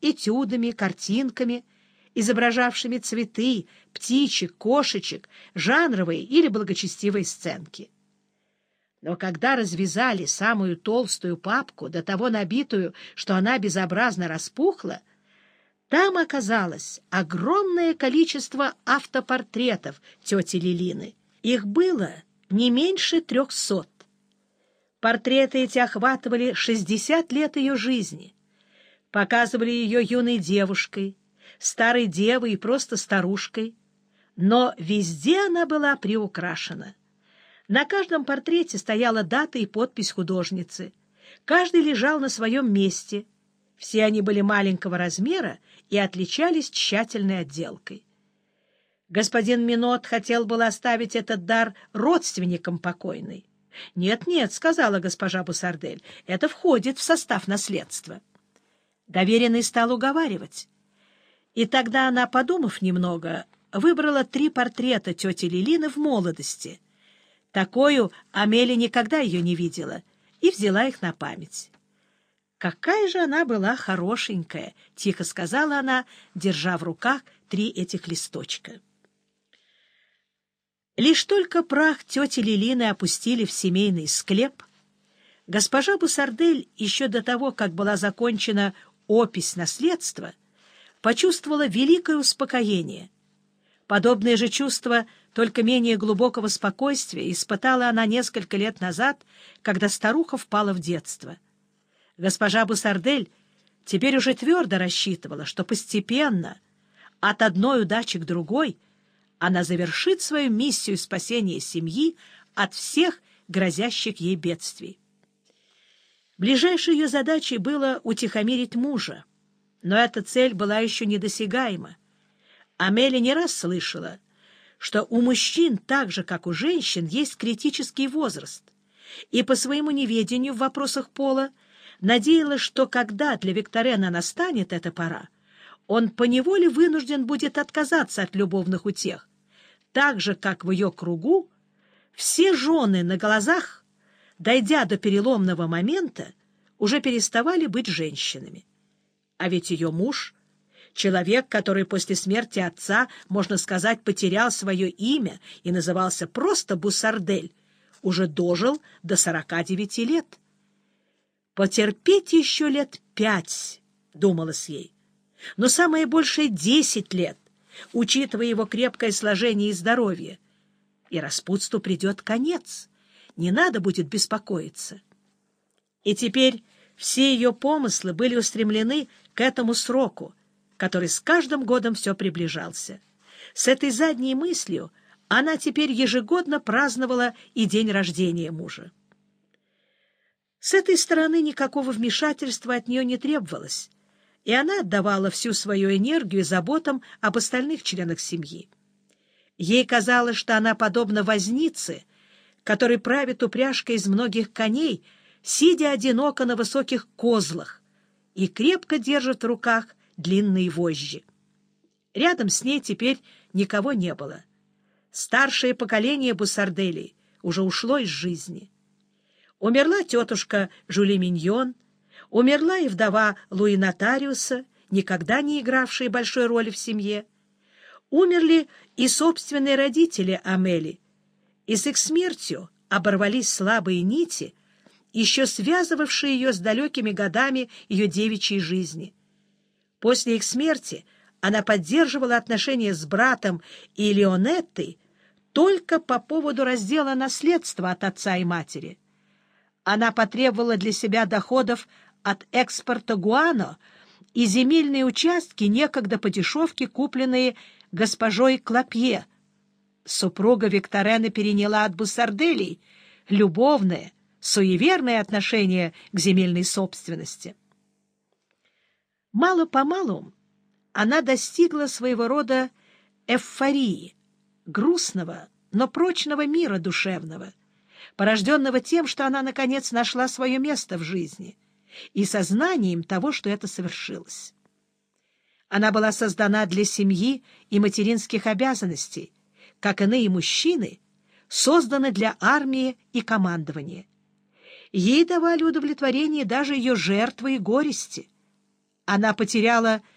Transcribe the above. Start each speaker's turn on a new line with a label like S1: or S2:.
S1: этюдами, картинками, изображавшими цветы, птичек, кошечек, жанровые или благочестивые сценки. Но когда развязали самую толстую папку, до того набитую, что она безобразно распухла, там оказалось огромное количество автопортретов тети Лилины. Их было не меньше трехсот. Портреты эти охватывали 60 лет ее жизни, показывали ее юной девушкой, старой девой и просто старушкой, но везде она была приукрашена. На каждом портрете стояла дата и подпись художницы. Каждый лежал на своем месте. Все они были маленького размера и отличались тщательной отделкой. Господин Минот хотел было оставить этот дар родственникам покойной. «Нет-нет», — сказала госпожа Бусардель, — «это входит в состав наследства». Доверенный стал уговаривать. И тогда она, подумав немного, выбрала три портрета тети Лилины в молодости — Такую Амели никогда ее не видела и взяла их на память. «Какая же она была хорошенькая!» — тихо сказала она, держа в руках три этих листочка. Лишь только прах тети Лилины опустили в семейный склеп, госпожа Бусардель еще до того, как была закончена опись наследства, почувствовала великое успокоение. Подобное же чувство — только менее глубокого спокойствия испытала она несколько лет назад, когда старуха впала в детство. Госпожа Бусардель теперь уже твердо рассчитывала, что постепенно, от одной удачи к другой, она завершит свою миссию спасения семьи от всех грозящих ей бедствий. Ближайшей ее задачей было утихомирить мужа, но эта цель была еще недосягаема. Амели не раз слышала — что у мужчин, так же, как у женщин, есть критический возраст, и по своему неведению в вопросах пола надеялась, что когда для Викторена настанет эта пора, он поневоле вынужден будет отказаться от любовных утех, так же, как в ее кругу все жены на глазах, дойдя до переломного момента, уже переставали быть женщинами. А ведь ее муж — Человек, который после смерти отца, можно сказать, потерял свое имя и назывался просто Бусардель, уже дожил до сорока девяти лет. «Потерпеть еще лет пять», — думалось ей, — «но самое большее десять лет, учитывая его крепкое сложение и здоровье. И распутству придет конец, не надо будет беспокоиться». И теперь все ее помыслы были устремлены к этому сроку — который с каждым годом все приближался. С этой задней мыслью она теперь ежегодно праздновала и день рождения мужа. С этой стороны никакого вмешательства от нее не требовалось, и она отдавала всю свою энергию заботам об остальных членах семьи. Ей казалось, что она подобна вознице, который правит упряжкой из многих коней, сидя одиноко на высоких козлах, и крепко держит в руках длинные вожжи. Рядом с ней теперь никого не было. Старшее поколение Бусарделей уже ушло из жизни. Умерла тетушка Жюли Миньон, умерла и вдова Луи Нотариуса, никогда не игравшая большой роли в семье. Умерли и собственные родители Амели, и с их смертью оборвались слабые нити, еще связывавшие ее с далекими годами ее девичьей жизни — После их смерти она поддерживала отношения с братом и Леонеттой только по поводу раздела наследства от отца и матери. Она потребовала для себя доходов от экспорта гуано и земельные участки, некогда по дешевке купленные госпожой Клопье. Супруга Викторена переняла от Буссарделей любовное, суеверное отношение к земельной собственности. Мало-помалу она достигла своего рода эвфории, грустного, но прочного мира душевного, порожденного тем, что она, наконец, нашла свое место в жизни и сознанием того, что это совершилось. Она была создана для семьи и материнских обязанностей, как иные мужчины, созданы для армии и командования. Ей давали удовлетворение даже ее жертвы и горести — Она потеряла